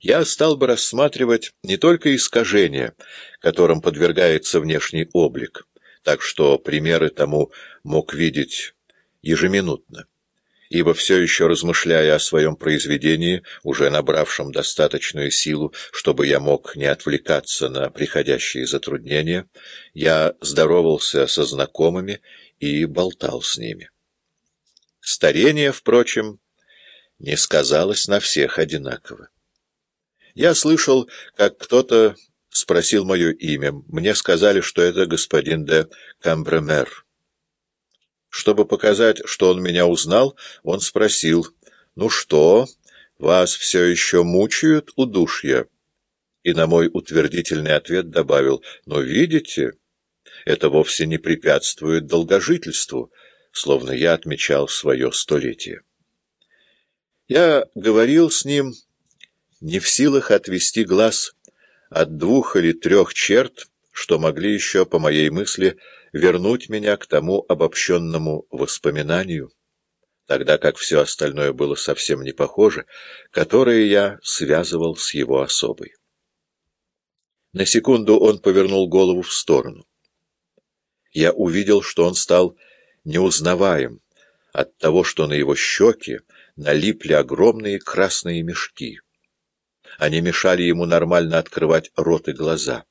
я стал бы рассматривать не только искажения, которым подвергается внешний облик, так что примеры тому мог видеть ежеминутно, ибо все еще размышляя о своем произведении, уже набравшем достаточную силу, чтобы я мог не отвлекаться на приходящие затруднения, я здоровался со знакомыми и болтал с ними. Старение, впрочем, не сказалось на всех одинаково. Я слышал, как кто-то спросил мое имя. Мне сказали, что это господин де Камбремер. Чтобы показать, что он меня узнал, он спросил, «Ну что, вас все еще мучают удушья?» И на мой утвердительный ответ добавил, «Но видите, это вовсе не препятствует долгожительству», словно я отмечал свое столетие. Я говорил с ним не в силах отвести глаз от двух или трех черт, что могли еще, по моей мысли, вернуть меня к тому обобщенному воспоминанию, тогда как все остальное было совсем не похоже, которое я связывал с его особой. На секунду он повернул голову в сторону. Я увидел, что он стал неузнаваем от того, что на его щеки налипли огромные красные мешки. Они мешали ему нормально открывать рот и глаза.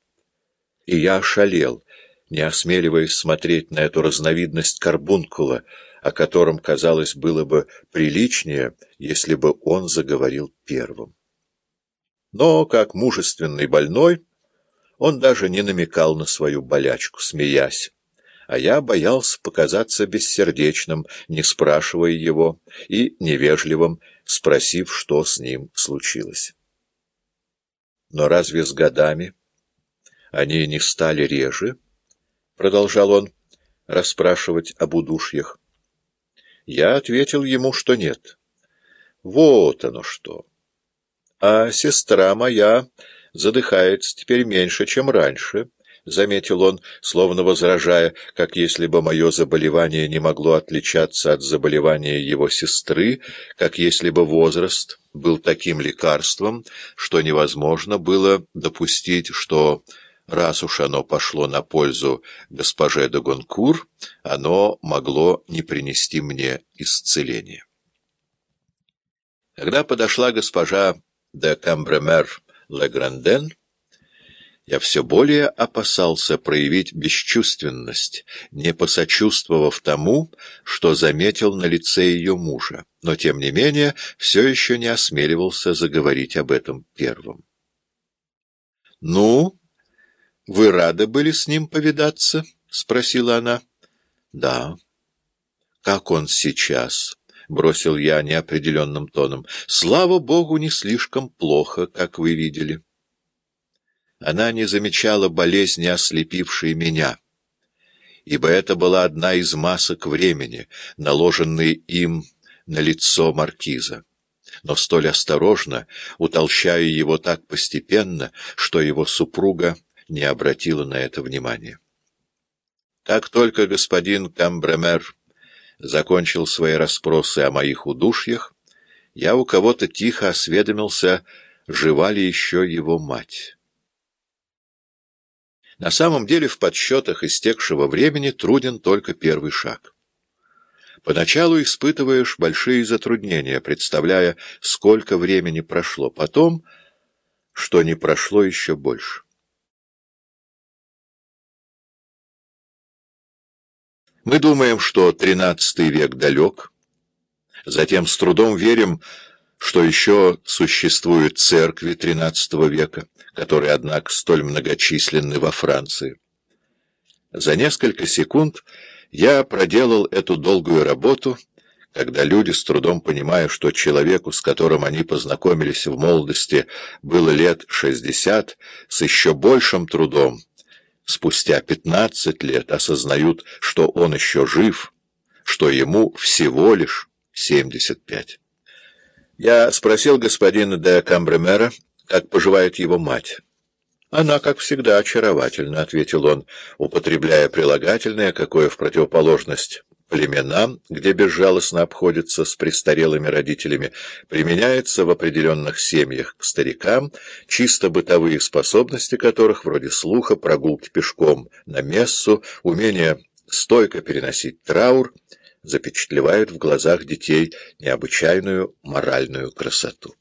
И я ошалел, не осмеливаясь смотреть на эту разновидность карбункула, о котором, казалось, было бы приличнее, если бы он заговорил первым. Но, как мужественный больной, он даже не намекал на свою болячку, смеясь, а я боялся показаться бессердечным, не спрашивая его, и невежливым, спросив, что с ним случилось. Но разве с годами они не стали реже? Продолжал он расспрашивать об удушьях. Я ответил ему, что нет. Вот оно что. А сестра моя задыхается теперь меньше, чем раньше, — заметил он, словно возражая, как если бы мое заболевание не могло отличаться от заболевания его сестры, как если бы возраст был таким лекарством, что невозможно было допустить, что, раз уж оно пошло на пользу госпоже де Гонкур, оно могло не принести мне исцеления. Когда подошла госпожа де Камбремер Легранден, я все более опасался проявить бесчувственность, не посочувствовав тому, что заметил на лице ее мужа, но, тем не менее, все еще не осмеливался заговорить об этом первым. — Ну, вы рады были с ним повидаться? — спросила она. — Да. — Как он сейчас? — бросил я неопределенным тоном. — Слава богу, не слишком плохо, как вы видели. — она не замечала болезни, ослепившей меня, ибо это была одна из масок времени, наложенной им на лицо маркиза, но столь осторожно, утолщая его так постепенно, что его супруга не обратила на это внимания. Как только господин Камбремер закончил свои расспросы о моих удушьях, я у кого-то тихо осведомился, жива ли еще его мать. На самом деле в подсчетах истекшего времени труден только первый шаг. Поначалу испытываешь большие затруднения, представляя, сколько времени прошло, потом, что не прошло еще больше. Мы думаем, что XIII век далек, затем с трудом верим, что еще существуют церкви XIII века, которые, однако, столь многочисленны во Франции. За несколько секунд я проделал эту долгую работу, когда люди, с трудом понимая, что человеку, с которым они познакомились в молодости, было лет шестьдесят, с еще большим трудом, спустя пятнадцать лет осознают, что он еще жив, что ему всего лишь семьдесят пять. Я спросил господина де Камбремера, как поживает его мать. «Она, как всегда, очаровательна», — ответил он, употребляя прилагательное, какое в противоположность племенам, где безжалостно обходятся с престарелыми родителями, применяется в определенных семьях к старикам, чисто бытовые способности которых, вроде слуха, прогулки пешком на мессу, умение стойко переносить траур, запечатлевают в глазах детей необычайную моральную красоту.